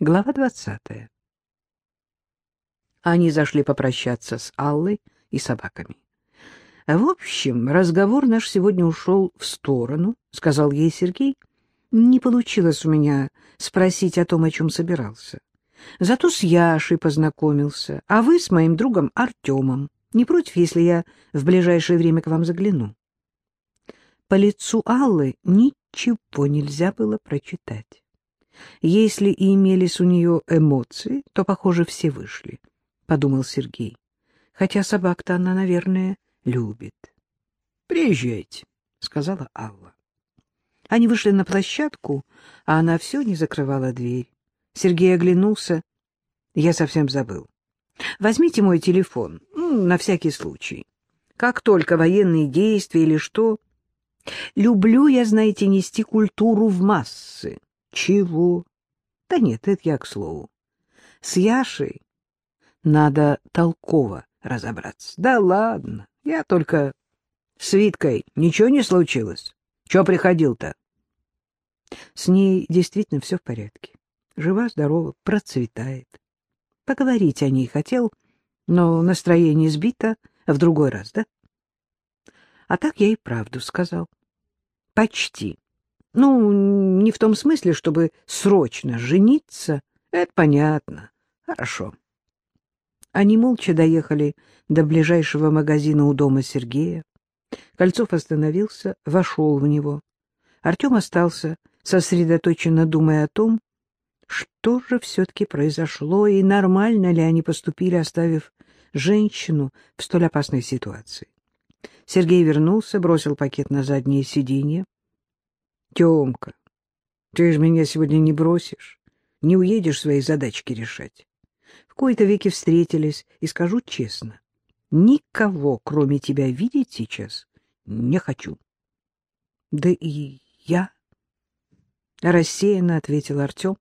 Глава двадцатая. Они зашли попрощаться с Аллой и собаками. — В общем, разговор наш сегодня ушел в сторону, — сказал ей Сергей. — Не получилось у меня спросить о том, о чем собирался. Зато с Яшей познакомился, а вы с моим другом Артемом. Не против, если я в ближайшее время к вам загляну? По лицу Аллы ничего нельзя было прочитать. Если и имелись у нее эмоции, то, похоже, все вышли, — подумал Сергей. Хотя собак-то она, наверное, любит. — Приезжайте, — сказала Алла. Они вышли на площадку, а она все не закрывала дверь. Сергей оглянулся. Я совсем забыл. Возьмите мой телефон, ну, на всякий случай. Как только военные действия или что... Люблю я, знаете, нести культуру в массы. Чего? Да нет, это я к слову. С Яшей надо толково разобраться. Да ладно, я только с Виткой ничего не случилось. Чего приходил-то? С ней действительно все в порядке. Жива, здорова, процветает. Поговорить о ней хотел, но настроение сбито в другой раз, да? А так я и правду сказал. Почти. Ну, не в том смысле, чтобы срочно жениться. Это понятно. Хорошо. Они молча доехали до ближайшего магазина у дома Сергея. Кольцов остановился, вошел в него. Артем остался, сосредоточенно думая о том, что же все-таки произошло и нормально ли они поступили, оставив женщину в столь опасной ситуации. Сергей вернулся, бросил пакет на заднее сиденье. Тёмка, ты же меня сегодня не бросишь, не уедешь свои задачки решать. В кои-то веки встретились, и скажу честно, никого, кроме тебя, видеть сейчас не хочу. — Да и я, — рассеянно ответил Артем.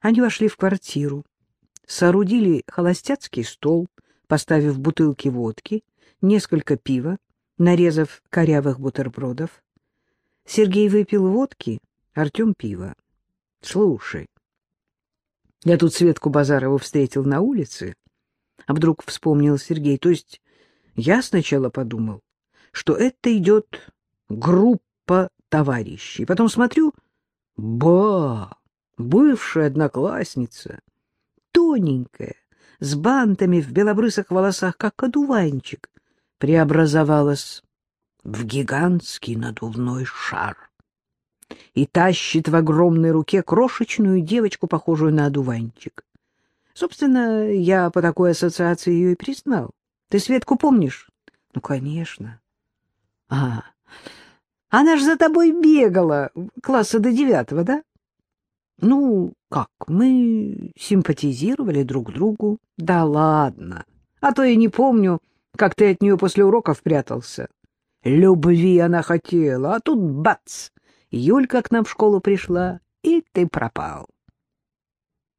Они вошли в квартиру, соорудили холостяцкий стол, поставив бутылки водки, несколько пива, нарезав корявых бутербродов. Сергей выпил водки, Артем пива. — Слушай, я тут Светку Базарову встретил на улице, а вдруг вспомнил Сергей. То есть я сначала подумал, что это идет группа товарищей. Потом смотрю, ба, бывшая одноклассница, тоненькая, с бантами в белобрысых волосах, как одуванчик, преобразовалась в гигантский надувной шар и тащит в огромной руке крошечную девочку, похожую на одуванчик. Собственно, я по такой ассоциации ее и признал. Ты Светку помнишь? Ну, конечно. А, она ж за тобой бегала, класса до девятого, да? Ну, как, мы симпатизировали друг другу. Да ладно, а то я не помню, как ты от нее после уроков прятался. Любви она хотела, а тут бац! Юлька к нам в школу пришла, и ты пропал.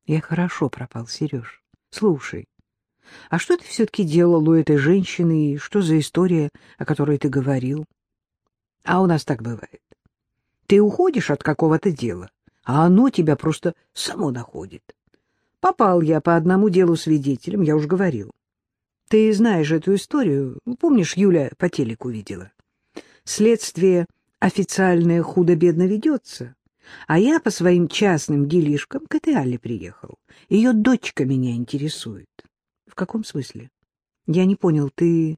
Я хорошо пропал, Сереж. Слушай, а что ты все-таки делал у этой женщины, и что за история, о которой ты говорил? А у нас так бывает. Ты уходишь от какого-то дела, а оно тебя просто само находит. Попал я по одному делу свидетелем, я уж говорил. Ты знаешь эту историю, помнишь, Юля по телеку видела? Следствие официальное худо-бедно ведется, а я по своим частным делишкам к этой Алле приехал. Ее дочка меня интересует. В каком смысле? Я не понял, ты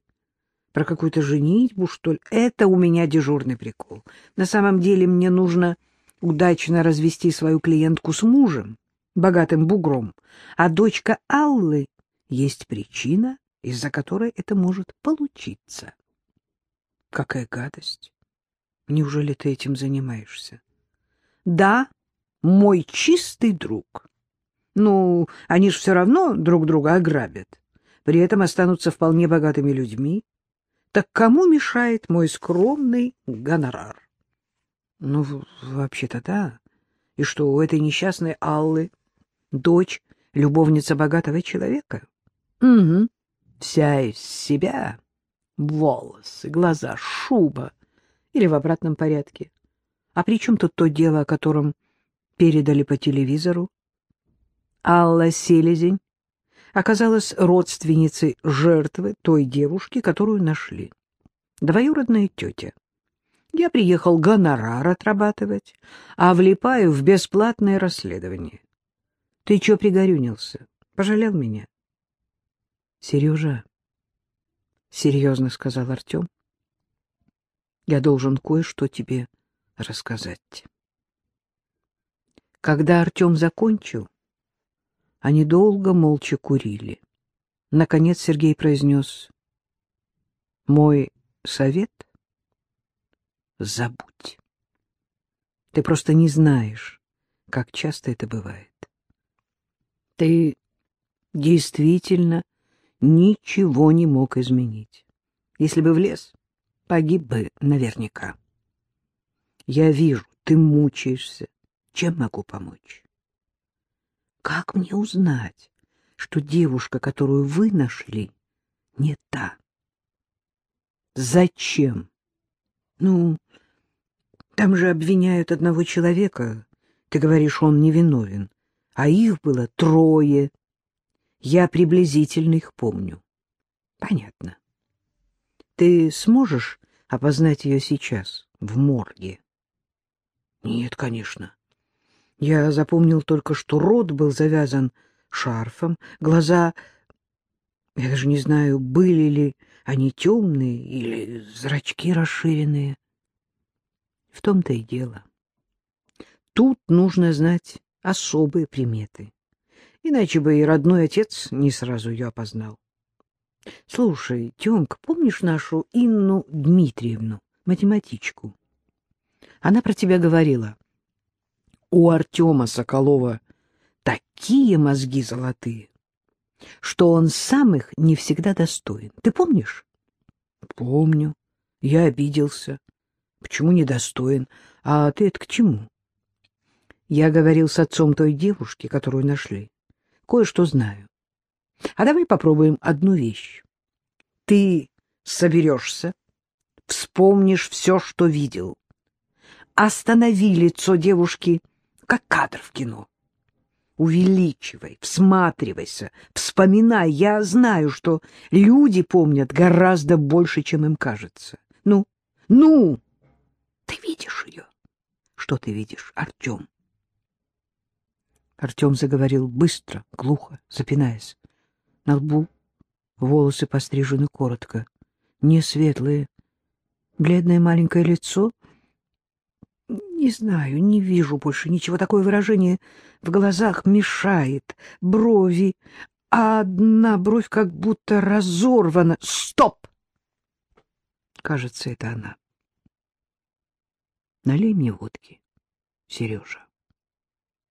про какую-то женитьбу, что ли? Это у меня дежурный прикол. На самом деле мне нужно удачно развести свою клиентку с мужем, богатым бугром, а дочка Аллы есть причина, из-за которой это может получиться. Какая гадость! Неужели ты этим занимаешься? Да, мой чистый друг. Ну, они же все равно друг друга ограбят. При этом останутся вполне богатыми людьми. Так кому мешает мой скромный гонорар? Ну, вообще-то да. И что, у этой несчастной Аллы дочь любовница богатого человека? Угу вся из себя, волосы, глаза, шуба, или в обратном порядке. А при чем тут то дело, о котором передали по телевизору? Алла Селезень оказалась родственницей жертвы той девушки, которую нашли. Двоюродная тетя. Я приехал гонорар отрабатывать, а влипаю в бесплатное расследование. Ты чё пригорюнился? Пожалел меня? Сережа, — серьезно сказал Артем, — я должен кое-что тебе рассказать. Когда Артем закончил, они долго молча курили. Наконец Сергей произнес, «Мой совет — забудь. Ты просто не знаешь, как часто это бывает. Ты действительно ничего не мог изменить. Если бы влез, погиб бы наверняка. Я вижу, ты мучаешься. Чем могу помочь? Как мне узнать, что девушка, которую вы нашли, не та? Зачем? Ну, там же обвиняют одного человека. Ты говоришь, он невиновен. А их было трое. Я приблизительно их помню. Понятно. Ты сможешь опознать ее сейчас, в морге? Нет, конечно. Я запомнил только, что рот был завязан шарфом, глаза... Я даже не знаю, были ли они темные или зрачки расширенные. В том-то и дело. Тут нужно знать особые приметы. Иначе бы и родной отец не сразу ее опознал. Слушай, Тёмка, помнишь нашу Инну Дмитриевну, математичку? Она про тебя говорила у Артема Соколова такие мозги золотые, что он сам их не всегда достоин. Ты помнишь? Помню. Я обиделся. Почему недостоин? А ты это к чему? Я говорил с отцом той девушки, которую нашли. Кое-что знаю. А давай попробуем одну вещь. Ты соберешься, вспомнишь все, что видел. Останови лицо девушки как кадр в кино. Увеличивай, всматривайся, вспоминай. Я знаю, что люди помнят гораздо больше, чем им кажется. Ну, ну, ты видишь ее? Что ты видишь, Артем? Артем заговорил быстро, глухо, запинаясь. На лбу волосы пострижены коротко, не светлые. Бледное маленькое лицо не знаю, не вижу больше ничего. Такое выражение в глазах мешает. Брови, а одна бровь как будто разорвана. Стоп! Кажется, это она. Налей мне водки, Сережа.